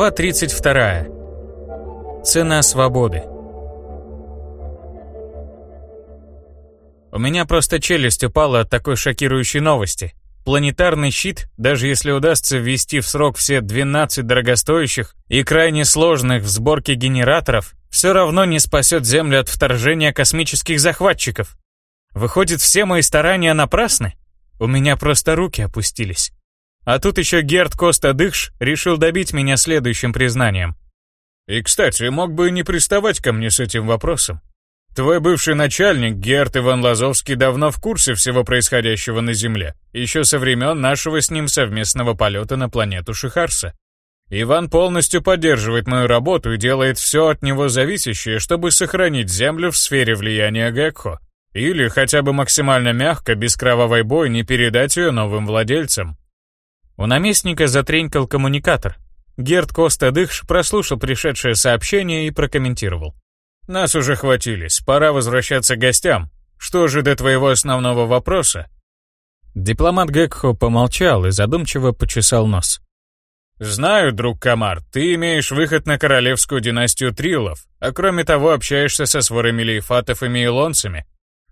Глава 32. Цена свободы. У меня просто челюсть упала от такой шокирующей новости. Планетарный щит, даже если удастся ввести в срок все 12 дорогостоящих и крайне сложных в сборке генераторов, все равно не спасет Землю от вторжения космических захватчиков. Выходит, все мои старания напрасны? У меня просто руки опустились. А тут еще Герд Коста-Дыхш решил добить меня следующим признанием. И, кстати, мог бы не приставать ко мне с этим вопросом. Твой бывший начальник, Герт Иван Лазовский, давно в курсе всего происходящего на Земле, еще со времен нашего с ним совместного полета на планету Шихарса. Иван полностью поддерживает мою работу и делает все от него зависящее, чтобы сохранить Землю в сфере влияния Гекхо. Или хотя бы максимально мягко, без кровавой бойни, передать ее новым владельцам. У наместника затренькал коммуникатор. Герд Коста-Дыхш прослушал пришедшее сообщение и прокомментировал. Нас уже хватились, пора возвращаться к гостям. Что же до твоего основного вопроса? Дипломат Гекхо помолчал и задумчиво почесал нос. «Знаю, друг Камар, ты имеешь выход на королевскую династию Трилов, а кроме того общаешься со сворами лейфатов и мейлонцами.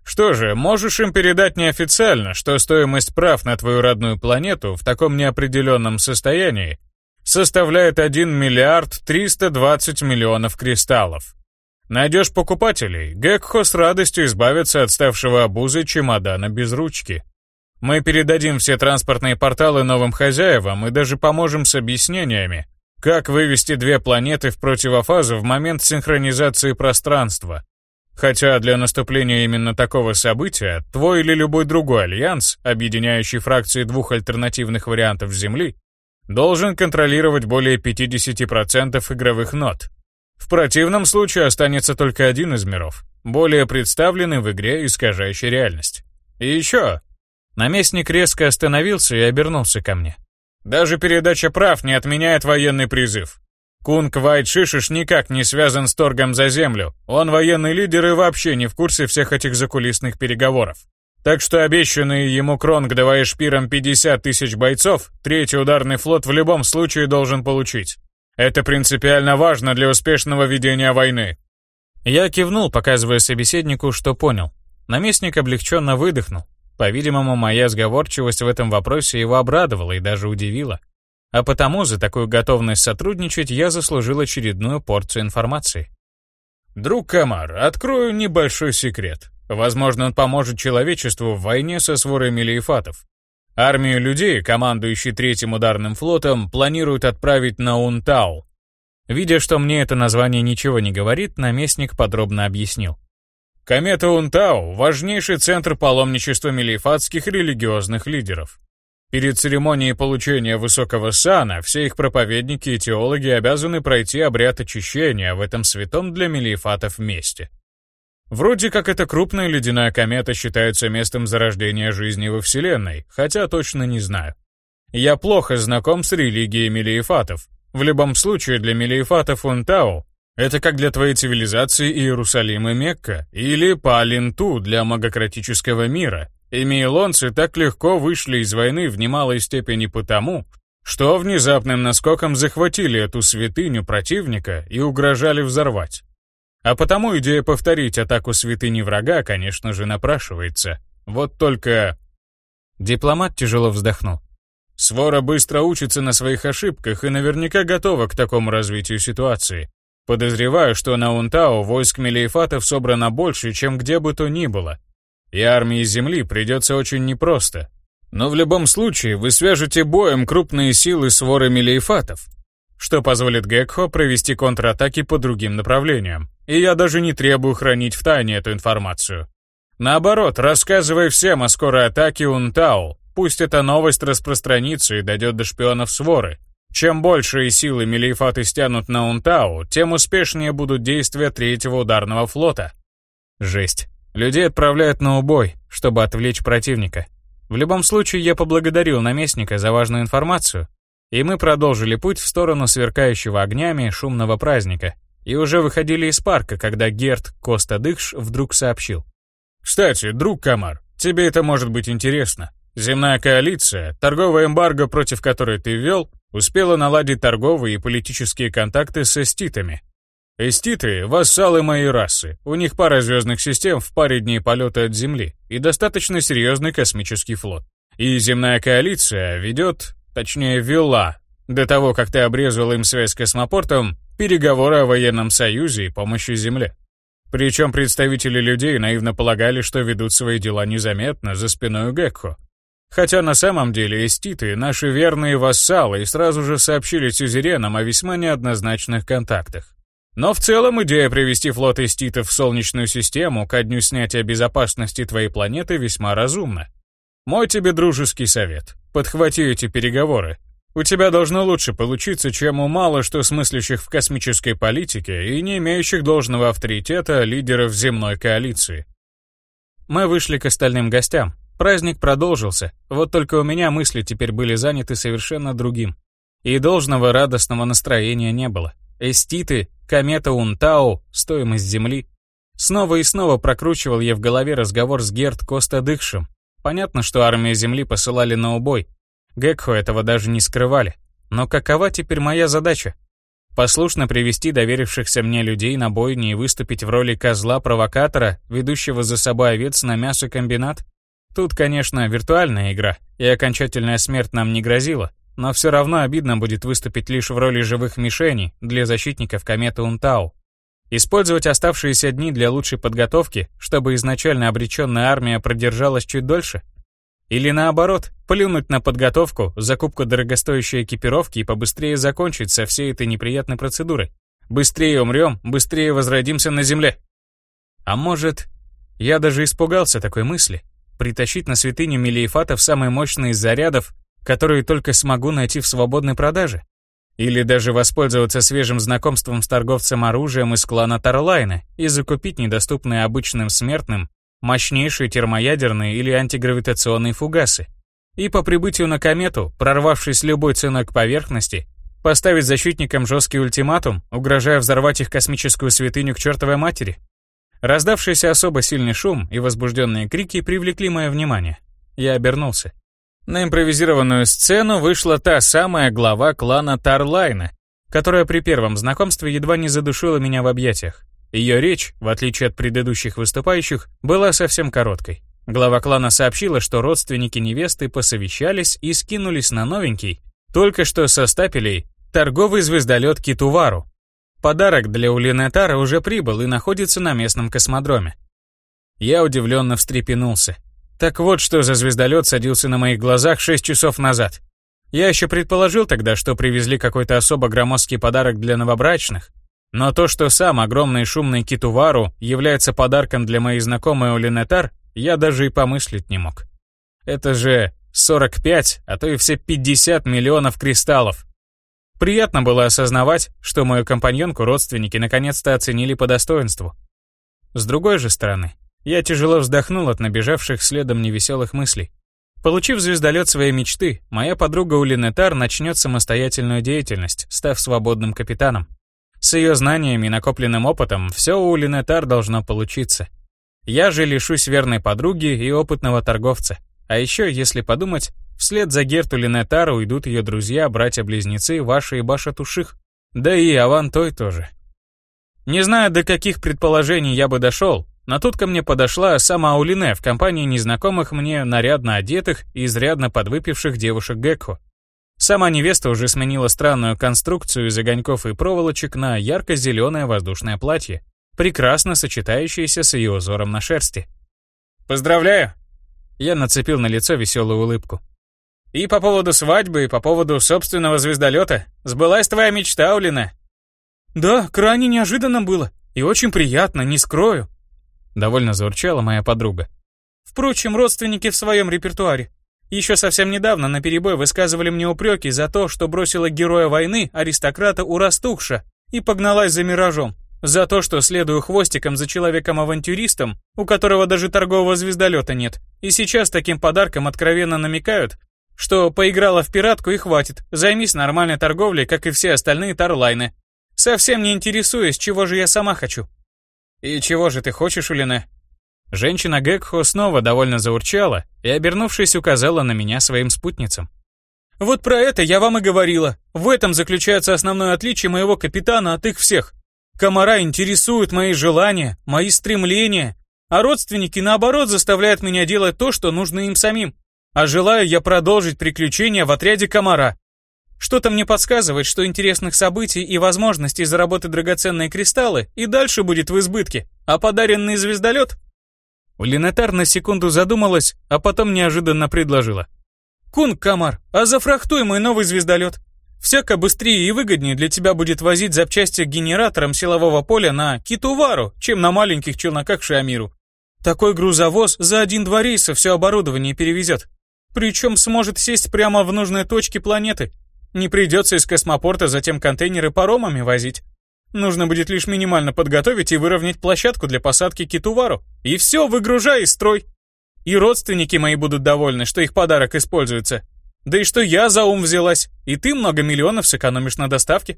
Что же, можешь им передать неофициально, что стоимость прав на твою родную планету в таком неопределенном состоянии составляет 1 миллиард 320 миллионов кристаллов. Найдешь покупателей, Гекхо с радостью избавится от ставшего обузой чемодана без ручки. Мы передадим все транспортные порталы новым хозяевам и даже поможем с объяснениями, как вывести две планеты в противофазу в момент синхронизации пространства. Хотя для наступления именно такого события твой или любой другой альянс, объединяющий фракции двух альтернативных вариантов Земли, должен контролировать более 50% игровых нот, в противном случае останется только один из миров, более представленный в игре искажающий реальность. И еще. Наместник резко остановился и обернулся ко мне. Даже передача прав не отменяет военный призыв. Кунг Вайт Шишиш никак не связан с торгом за землю. Он военный лидер и вообще не в курсе всех этих закулисных переговоров. Так что обещанный ему Кронг, давая шпирам 50 тысяч бойцов, третий ударный флот в любом случае должен получить. Это принципиально важно для успешного ведения войны. Я кивнул, показывая собеседнику, что понял. Наместник облегченно выдохнул. По-видимому, моя сговорчивость в этом вопросе его обрадовала и даже удивила. А потому за такую готовность сотрудничать я заслужил очередную порцию информации. Друг Камар, открою небольшой секрет. Возможно, он поможет человечеству в войне со сворой мелиефатов. Армию людей, командующий третьим ударным флотом, планируют отправить на Унтау. Видя, что мне это название ничего не говорит, наместник подробно объяснил. Комета Унтау – важнейший центр паломничества мелиефатских религиозных лидеров. Перед церемонией получения высокого сана все их проповедники и теологи обязаны пройти обряд очищения в этом святом для мелиефатов месте. Вроде как эта крупная ледяная комета считается местом зарождения жизни во Вселенной, хотя точно не знаю. Я плохо знаком с религией мелиефатов. В любом случае, для мелиефатов Унтау это как для твоей цивилизации Иерусалим и Мекка, или Палинту для магократического мира. И мейлонцы так легко вышли из войны в немалой степени потому, что внезапным наскоком захватили эту святыню противника и угрожали взорвать. А потому идея повторить атаку святыни врага, конечно же, напрашивается. Вот только... Дипломат тяжело вздохнул. Свора быстро учится на своих ошибках и наверняка готова к такому развитию ситуации. Подозреваю, что на Унтау войск Мелиефатов собрано больше, чем где бы то ни было. И армии Земли придется очень непросто. Но в любом случае вы свяжете боем крупные силы своры Мелиефатов, что позволит Гекхо провести контратаки по другим направлениям. И я даже не требую хранить в тайне эту информацию. Наоборот, рассказывай всем о скорой атаке Унтау. Пусть эта новость распространится и дойдет до шпионов своры. Чем большие силы Мелиефаты стянут на Унтау, тем успешнее будут действия третьего ударного флота. Жесть. Людей отправляют на убой, чтобы отвлечь противника. В любом случае, я поблагодарил наместника за важную информацию и мы продолжили путь в сторону сверкающего огнями шумного праздника, и уже выходили из парка, когда Герт Коста-Дыхш вдруг сообщил. «Кстати, друг Камар, тебе это может быть интересно. Земная коалиция, торговая эмбарго, против которой ты ввел, успела наладить торговые и политические контакты с эститами. Эститы — вассалы моей расы. У них пара звездных систем в паре дней полета от Земли и достаточно серьезный космический флот. И земная коалиция ведет, точнее вела, до того, как ты обрезал им связь с космопортом, переговоры о военном союзе и помощи Земле. Причем представители людей наивно полагали, что ведут свои дела незаметно за спиной Гекко. Хотя на самом деле эститы — наши верные вассалы и сразу же сообщили сюзеренам о весьма неоднозначных контактах. Но в целом идея привести флот эститов в Солнечную систему ко дню снятия безопасности твоей планеты весьма разумна. Мой тебе дружеский совет. Подхвати эти переговоры. У тебя должно лучше получиться, чем у мало что смыслящих в космической политике и не имеющих должного авторитета лидеров земной коалиции. Мы вышли к остальным гостям. Праздник продолжился, вот только у меня мысли теперь были заняты совершенно другим. И должного радостного настроения не было. Эститы, комета Унтау, стоимость Земли. Снова и снова прокручивал я в голове разговор с Герт Коста-Дыкшем. Понятно, что армия Земли посылали на убой. Гекхо этого даже не скрывали. Но какова теперь моя задача? Послушно привести доверившихся мне людей на бойни и выступить в роли козла-провокатора, ведущего за собой овец на мясокомбинат? Тут, конечно, виртуальная игра, и окончательная смерть нам не грозила, но все равно обидно будет выступить лишь в роли живых мишеней для защитников кометы Унтау. Использовать оставшиеся дни для лучшей подготовки, чтобы изначально обреченная армия продержалась чуть дольше? Или наоборот, плюнуть на подготовку, закупку дорогостоящей экипировки и побыстрее закончить со всей этой неприятной процедурой? Быстрее умрем, быстрее возродимся на земле. А может, я даже испугался такой мысли, притащить на святыню Мелиефатов самые мощные из зарядов, которые только смогу найти в свободной продаже. Или даже воспользоваться свежим знакомством с торговцем оружием из клана Тарлайна и закупить недоступные обычным смертным мощнейшие термоядерные или антигравитационные фугасы. И по прибытию на комету, прорвавшись любой ценой к поверхности, поставить защитникам жесткий ультиматум, угрожая взорвать их космическую святыню к чертовой матери. Раздавшийся особо сильный шум и возбужденные крики привлекли мое внимание. Я обернулся. На импровизированную сцену вышла та самая глава клана Тарлайна, которая при первом знакомстве едва не задушила меня в объятиях. Ее речь, в отличие от предыдущих выступающих, была совсем короткой. Глава клана сообщила, что родственники невесты посовещались и скинулись на новенький, только что со стапелей, торговый звездолет Китувару, Подарок для Улинетара уже прибыл и находится на местном космодроме. Я удивленно встрепенулся. Так вот, что за звездолет садился на моих глазах 6 часов назад. Я еще предположил тогда, что привезли какой-то особо громоздкий подарок для новобрачных. Но то, что сам огромный шумный Китувару является подарком для моей знакомой Улинетар, я даже и помыслить не мог. Это же 45, а то и все 50 миллионов кристаллов. Приятно было осознавать, что мою компаньонку родственники наконец-то оценили по достоинству. С другой же стороны, я тяжело вздохнул от набежавших следом невеселых мыслей. Получив звездолет своей мечты, моя подруга Улинетар начнет самостоятельную деятельность, став свободным капитаном. С ее знаниями и накопленным опытом все у Улинетар должно получиться. Я же лишусь верной подруги и опытного торговца. А еще, если подумать, Вслед за Герту Линетару уйдут ее друзья, братья-близнецы Ваша и Баша Туших. Да и Аван Той тоже. Не знаю, до каких предположений я бы дошел, но тут ко мне подошла сама Аулине в компании незнакомых мне нарядно одетых и изрядно подвыпивших девушек Гекхо. Сама невеста уже сменила странную конструкцию из огоньков и проволочек на ярко-зеленое воздушное платье, прекрасно сочетающееся с ее узором на шерсти. «Поздравляю!» Я нацепил на лицо веселую улыбку. И по поводу свадьбы, и по поводу собственного звездолета. Сбылась твоя мечта, Улина. Да, крайне неожиданно было. И очень приятно, не скрою. Довольно заурчала моя подруга. Впрочем, родственники в своем репертуаре. Еще совсем недавно на перебой высказывали мне упреки за то, что бросила героя войны, аристократа Урастухша, и погналась за миражом. За то, что следую хвостиком за человеком-авантюристом, у которого даже торгового звездолета нет. И сейчас таким подарком откровенно намекают, что поиграла в пиратку и хватит, займись нормальной торговлей, как и все остальные тарлайны. Совсем не интересуюсь, чего же я сама хочу. И чего же ты хочешь, Улина? Женщина Гекхо снова довольно заурчала и, обернувшись, указала на меня своим спутницам. «Вот про это я вам и говорила. В этом заключается основное отличие моего капитана от их всех. Комара интересуют мои желания, мои стремления, а родственники, наоборот, заставляют меня делать то, что нужно им самим. А желаю я продолжить приключения в отряде комара. Что-то мне подсказывает, что интересных событий и возможностей заработать драгоценные кристаллы и дальше будет в избытке, а подаренный звездолет... Линетар на секунду задумалась, а потом неожиданно предложила. «Кунг, Камар, а зафрахтуй мой новый звездолет. Всяко быстрее и выгоднее для тебя будет возить запчасти к генераторам силового поля на Китувару, чем на маленьких челноках Шиамиру. Такой грузовоз за один-два рейса все оборудование перевезет. Причем сможет сесть прямо в нужной точке планеты, не придется из космопорта затем контейнеры паромами возить. Нужно будет лишь минимально подготовить и выровнять площадку для посадки китувару. И все, выгружай и строй. И родственники мои будут довольны, что их подарок используется. Да и что я за ум взялась, и ты много миллионов сэкономишь на доставке.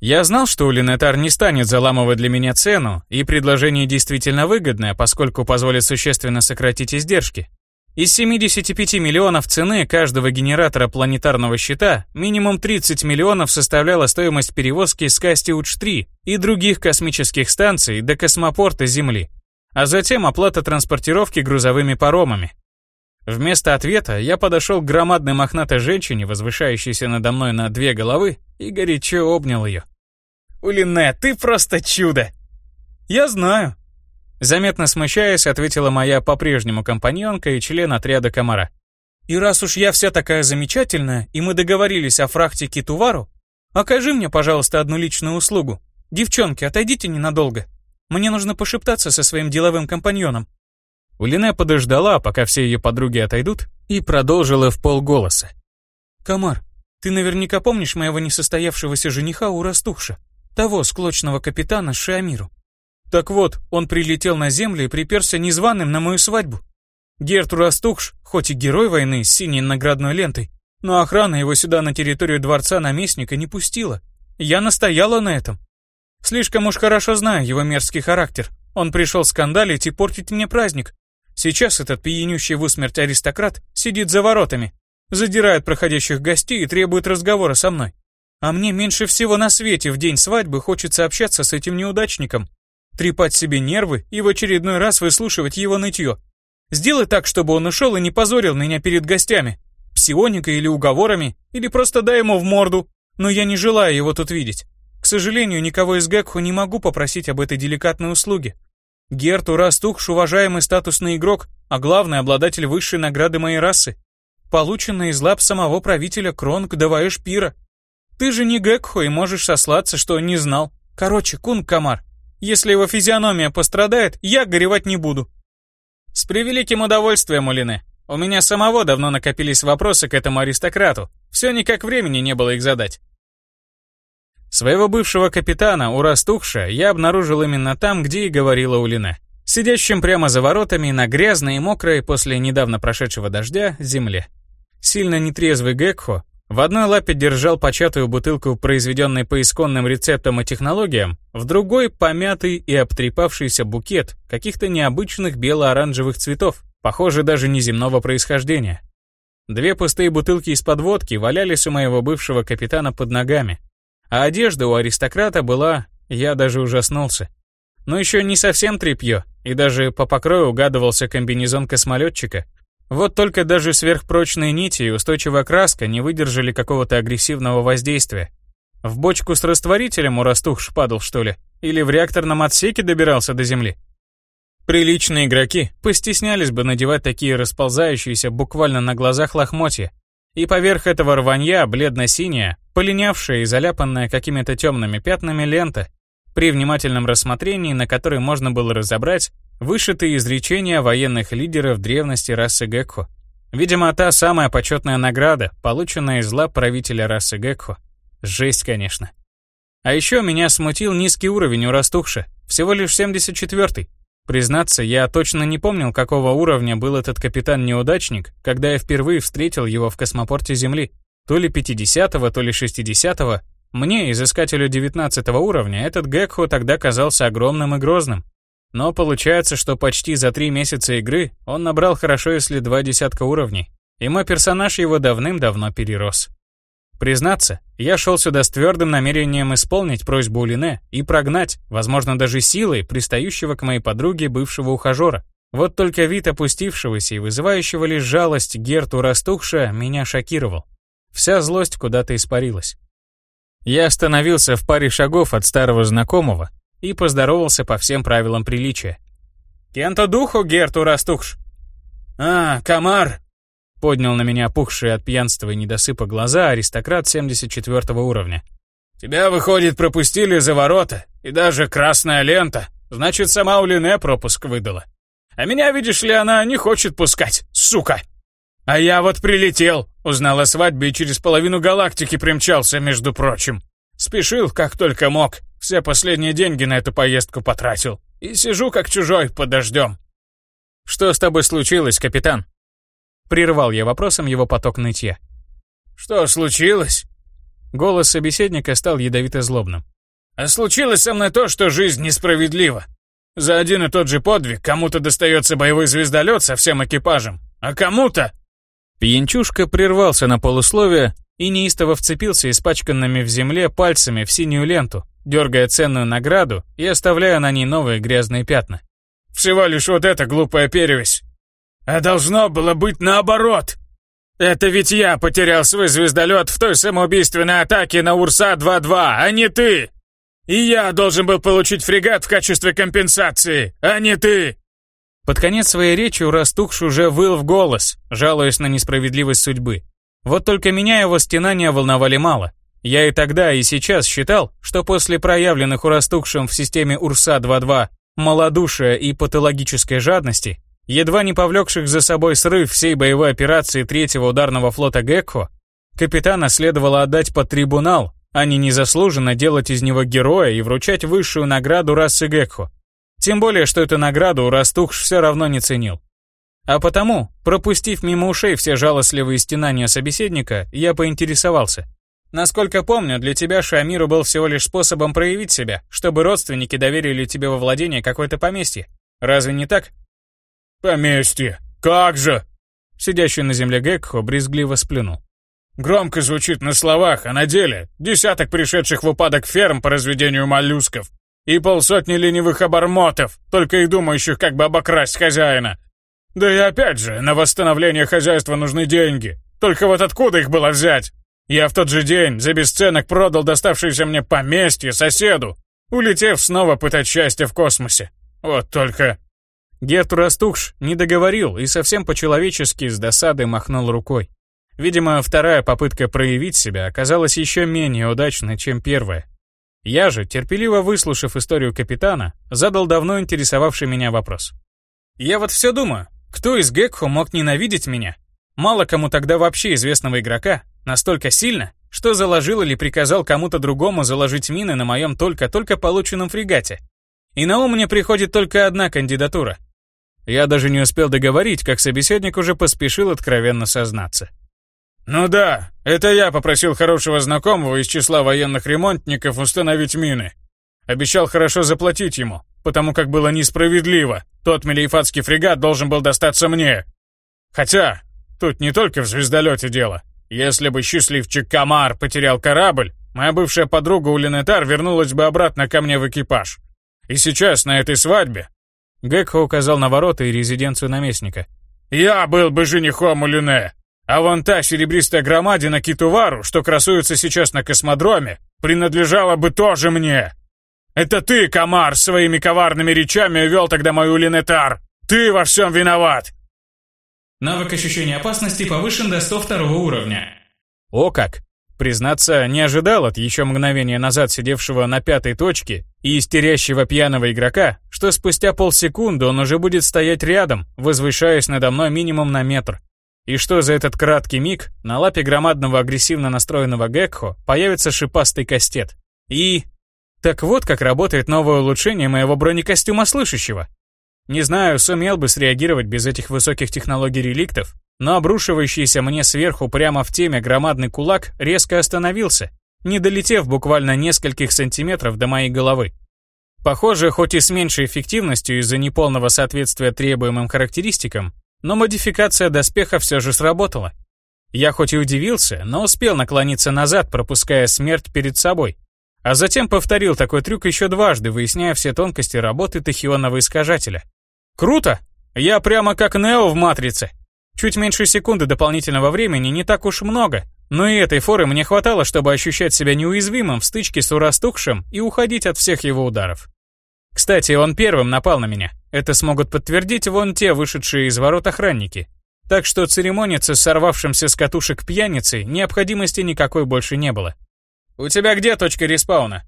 Я знал, что Улинетар не станет заламывать для меня цену, и предложение действительно выгодное, поскольку позволит существенно сократить издержки. Из 75 миллионов цены каждого генератора планетарного щита минимум 30 миллионов составляла стоимость перевозки с Кастиуч-3 и других космических станций до космопорта Земли, а затем оплата транспортировки грузовыми паромами. Вместо ответа я подошел к громадной мохнатой женщине, возвышающейся надо мной на две головы, и горячо обнял ее. «Улине, ты просто чудо!» «Я знаю», Заметно смущаясь, ответила моя по-прежнему компаньонка и член отряда комара. «И раз уж я вся такая замечательная, и мы договорились о фрахте Китувару, окажи мне, пожалуйста, одну личную услугу. Девчонки, отойдите ненадолго. Мне нужно пошептаться со своим деловым компаньоном». Улине подождала, пока все ее подруги отойдут, и продолжила в полголоса. «Комар, ты наверняка помнишь моего несостоявшегося жениха Урастухша, того склочного капитана Шиамиру. Так вот, он прилетел на землю и приперся незваным на мою свадьбу. Герту Растухш, хоть и герой войны с синей наградной лентой, но охрана его сюда на территорию дворца наместника не пустила. Я настояла на этом. Слишком уж хорошо знаю его мерзкий характер. Он пришел скандалить и портить мне праздник. Сейчас этот пьянющий в усмерть аристократ сидит за воротами, задирает проходящих гостей и требует разговора со мной. А мне меньше всего на свете в день свадьбы хочется общаться с этим неудачником, трепать себе нервы и в очередной раз выслушивать его нытье. Сделай так, чтобы он ушел и не позорил меня перед гостями. Псионикой или уговорами, или просто дай ему в морду. Но я не желаю его тут видеть. К сожалению, никого из Гекху не могу попросить об этой деликатной услуге. Герту Растухш уважаемый статусный игрок, а главный обладатель высшей награды моей расы, полученной из лап самого правителя Кронг Даваэшпира. Ты же не Гекху и можешь сослаться, что не знал. Короче, Кун Камар, если его физиономия пострадает, я горевать не буду. С превеликим удовольствием, Улине. У меня самого давно накопились вопросы к этому аристократу. Все никак времени не было их задать. Своего бывшего капитана, Урастухша, я обнаружил именно там, где и говорила Улине. Сидящим прямо за воротами на грязной и мокрой после недавно прошедшего дождя земле. Сильно нетрезвый Гекхо в одной лапе держал початую бутылку, произведенной по исконным рецептам и технологиям, в другой — помятый и обтрепавшийся букет каких-то необычных бело-оранжевых цветов, похоже, даже неземного происхождения. Две пустые бутылки из-под водки валялись у моего бывшего капитана под ногами, а одежда у аристократа была, я даже ужаснулся. Но еще не совсем тряпье, и даже по покрою угадывался комбинезон космолетчика, вот только даже сверхпрочные нити и устойчивая краска не выдержали какого-то агрессивного воздействия. В бочку с растворителем у растух шпадал, что ли? Или в реакторном отсеке добирался до земли? Приличные игроки постеснялись бы надевать такие расползающиеся буквально на глазах лохмотья. И поверх этого рванья бледно-синяя, полинявшая и заляпанная какими-то темными пятнами лента, при внимательном рассмотрении на которой можно было разобрать Вышитые изречения военных лидеров древности расы Гекхо. Видимо, та самая почетная награда, полученная из лап правителя расы Гекхо. Жесть, конечно. А еще меня смутил низкий уровень у Растухша, всего лишь 74-й. Признаться, я точно не помнил, какого уровня был этот капитан-неудачник, когда я впервые встретил его в космопорте Земли. То ли 50-го, то ли 60-го. Мне, изыскателю 19 уровня, этот Гекхо тогда казался огромным и грозным. Но получается, что почти за три месяца игры он набрал хорошо если два десятка уровней, и мой персонаж его давным-давно перерос. Признаться, я шел сюда с твердым намерением исполнить просьбу Улине и прогнать, возможно, даже силой, пристающего к моей подруге бывшего ухажера. Вот только вид опустившегося и вызывающего лишь жалость Герту Растухша меня шокировал. Вся злость куда-то испарилась. Я остановился в паре шагов от старого знакомого и поздоровался по всем правилам приличия. «Кента духу, Герту Растухш!» «А, комар!» Поднял на меня опухшие от пьянства и недосыпа глаза аристократ 74 уровня. «Тебя, выходит, пропустили за ворота, и даже красная лента. Значит, сама Улине пропуск выдала. А меня, видишь ли, она не хочет пускать, сука!» А я вот прилетел, узнал о свадьбе и через половину галактики примчался, между прочим. Спешил, как только мог, все последние деньги на эту поездку потратил. И сижу, как чужой, под дождем. «Что с тобой случилось, капитан?» Прервал я вопросом его поток нытья. «Что случилось?» Голос собеседника стал ядовито-злобным. «А случилось со мной то, что жизнь несправедлива. За один и тот же подвиг кому-то достается боевой звездолет со всем экипажем, а кому-то Пьянчушка прервался на полусловие и неистово вцепился испачканными в земле пальцами в синюю ленту, дергая ценную награду и оставляя на ней новые грязные пятна. «Всего лишь вот эта глупая перевесь. А должно было быть наоборот. Это ведь я потерял свой звездолет в той самоубийственной атаке на Урса-2-2, а не ты! И я должен был получить фрегат в качестве компенсации, а не ты!» Под конец своей речи Урастухш уже выл в голос, жалуясь на несправедливость судьбы. Вот только меня его стенания волновали мало. Я и тогда, и сейчас считал, что после проявленных Урастухшем в системе Урса-2.2 малодушия и патологической жадности, едва не повлекших за собой срыв всей боевой операции третьего ударного флота Гекко, капитана следовало отдать под трибунал, а не незаслуженно делать из него героя и вручать высшую награду расы Гекко. Тем более, что эту награду Растухш все равно не ценил. А потому, пропустив мимо ушей все жалостливые стенания собеседника, я поинтересовался. Насколько помню, для тебя Шамиру был всего лишь способом проявить себя, чтобы родственники доверили тебе во владение какое-то поместье. Разве не так? Поместье? Как же? Сидящий на земле Гекхо брезгливо сплюнул. Громко звучит на словах, а на деле десяток пришедших в упадок ферм по разведению моллюсков, и полсотни ленивых обормотов, только и думающих, как бы обокрасть хозяина. Да и опять же, на восстановление хозяйства нужны деньги. Только вот откуда их было взять? Я в тот же день за бесценок продал доставшееся мне поместье соседу, улетев снова пытать счастье в космосе. Вот только... Герт Растухш не договорил и совсем по-человечески с досадой махнул рукой. Видимо, вторая попытка проявить себя оказалась еще менее удачной, чем первая. Я же, терпеливо выслушав историю капитана, задал давно интересовавший меня вопрос. Я вот все думаю, кто из Гекхо мог ненавидеть меня? Мало кому тогда вообще известного игрока, настолько сильно, что заложил или приказал кому-то другому заложить мины на моем только-только полученном фрегате. И на ум мне приходит только одна кандидатура. Я даже не успел договорить, как собеседник уже поспешил откровенно сознаться. «Ну да, это я попросил хорошего знакомого из числа военных ремонтников установить мины. Обещал хорошо заплатить ему, потому как было несправедливо. Тот мелиефатский фрегат должен был достаться мне. Хотя, тут не только в звездолете дело. Если бы счастливчик Камар потерял корабль, моя бывшая подруга Улинетар вернулась бы обратно ко мне в экипаж. И сейчас на этой свадьбе...» Гекхо указал на ворота и резиденцию наместника. «Я был бы женихом Улине, а вон та серебристая громадина Китувару, что красуется сейчас на космодроме, принадлежала бы тоже мне. Это ты, комар, своими коварными речами увел тогда мою Линетар. Ты во всем виноват. Навык ощущения опасности повышен до 102 уровня. О как! Признаться, не ожидал от еще мгновения назад сидевшего на пятой точке и истерящего пьяного игрока, что спустя полсекунды он уже будет стоять рядом, возвышаясь надо мной минимум на метр. И что за этот краткий миг на лапе громадного агрессивно настроенного Гекхо появится шипастый кастет. И... Так вот как работает новое улучшение моего бронекостюма слышащего. Не знаю, сумел бы среагировать без этих высоких технологий реликтов, но обрушивающийся мне сверху прямо в теме громадный кулак резко остановился, не долетев буквально нескольких сантиметров до моей головы. Похоже, хоть и с меньшей эффективностью из-за неполного соответствия требуемым характеристикам, но модификация доспеха все же сработала. Я хоть и удивился, но успел наклониться назад, пропуская смерть перед собой. А затем повторил такой трюк еще дважды, выясняя все тонкости работы тахионного искажателя. Круто! Я прямо как Нео в «Матрице». Чуть меньше секунды дополнительного времени не так уж много, но и этой форы мне хватало, чтобы ощущать себя неуязвимым в стычке с урастухшим и уходить от всех его ударов. Кстати, он первым напал на меня. Это смогут подтвердить вон те вышедшие из ворот охранники. Так что церемониться с сорвавшимся с катушек пьяницей необходимости никакой больше не было. «У тебя где точка респауна?»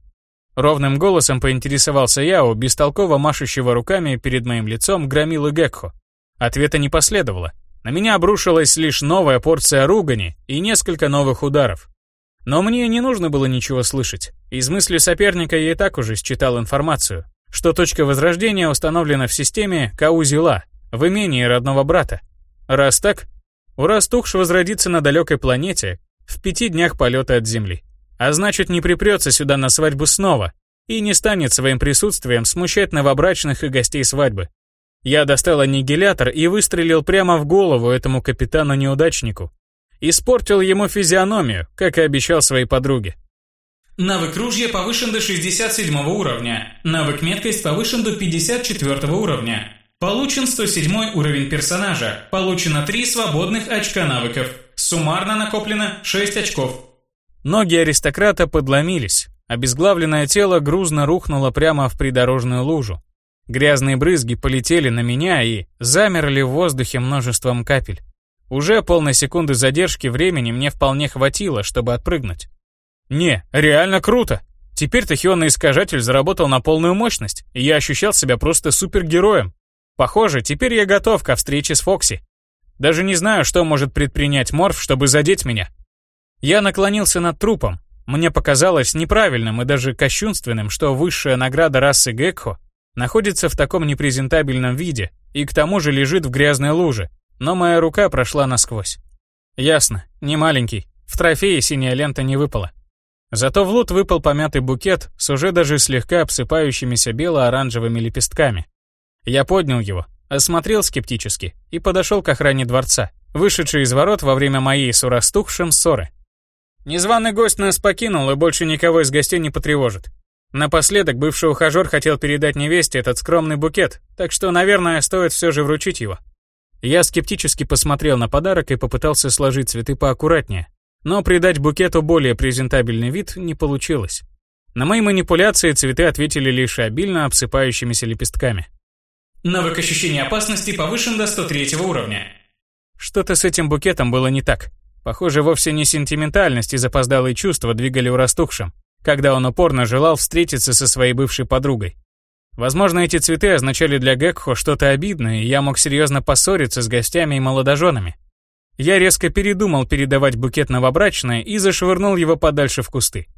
Ровным голосом поинтересовался я у бестолково машущего руками перед моим лицом громилы Гекхо. Ответа не последовало. На меня обрушилась лишь новая порция ругани и несколько новых ударов. Но мне не нужно было ничего слышать. Из мысли соперника я и так уже считал информацию что точка возрождения установлена в системе Каузила, в имении родного брата. Раз так, Урастухш возродится на далекой планете в пяти днях полета от Земли. А значит, не припрется сюда на свадьбу снова и не станет своим присутствием смущать новобрачных и гостей свадьбы. Я достал аннигилятор и выстрелил прямо в голову этому капитану-неудачнику. Испортил ему физиономию, как и обещал своей подруге. Навык ружья повышен до 67 уровня. Навык меткость повышен до 54 уровня. Получен 107 уровень персонажа. Получено 3 свободных очка навыков. Суммарно накоплено 6 очков. Ноги аристократа подломились. Обезглавленное тело грузно рухнуло прямо в придорожную лужу. Грязные брызги полетели на меня и замерли в воздухе множеством капель. Уже полной секунды задержки времени мне вполне хватило, чтобы отпрыгнуть. Не, реально круто. Теперь тахионный искажатель заработал на полную мощность, и я ощущал себя просто супергероем. Похоже, теперь я готов ко встрече с Фокси. Даже не знаю, что может предпринять Морф, чтобы задеть меня. Я наклонился над трупом. Мне показалось неправильным и даже кощунственным, что высшая награда расы Гекхо находится в таком непрезентабельном виде и к тому же лежит в грязной луже, но моя рука прошла насквозь. Ясно, не маленький, в трофее синяя лента не выпала. Зато в лут выпал помятый букет с уже даже слегка обсыпающимися бело-оранжевыми лепестками. Я поднял его, осмотрел скептически и подошел к охране дворца, вышедшей из ворот во время моей с урастухшим ссоры. Незваный гость нас покинул и больше никого из гостей не потревожит. Напоследок бывший ухажер хотел передать невесте этот скромный букет, так что, наверное, стоит все же вручить его. Я скептически посмотрел на подарок и попытался сложить цветы поаккуратнее, но придать букету более презентабельный вид не получилось. На мои манипуляции цветы ответили лишь обильно обсыпающимися лепестками. Навык ощущения опасности повышен до 103 уровня. Что-то с этим букетом было не так. Похоже, вовсе не сентиментальность и запоздалые чувства двигали урастухшим, когда он упорно желал встретиться со своей бывшей подругой. Возможно, эти цветы означали для Гекхо что-то обидное, и я мог серьезно поссориться с гостями и молодоженами. Я резко передумал передавать букет новобрачной и зашвырнул его подальше в кусты.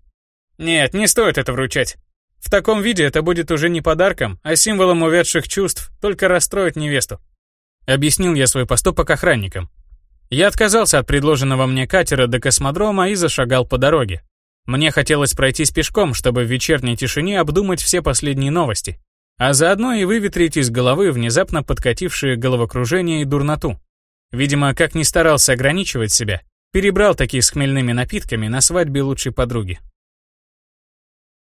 Нет, не стоит это вручать. В таком виде это будет уже не подарком, а символом увядших чувств, только расстроит невесту. Объяснил я свой поступок охранникам. Я отказался от предложенного мне катера до космодрома и зашагал по дороге. Мне хотелось пройтись пешком, чтобы в вечерней тишине обдумать все последние новости, а заодно и выветрить из головы внезапно подкатившие головокружение и дурноту. Видимо, как ни старался ограничивать себя, перебрал такие с хмельными напитками на свадьбе лучшей подруги.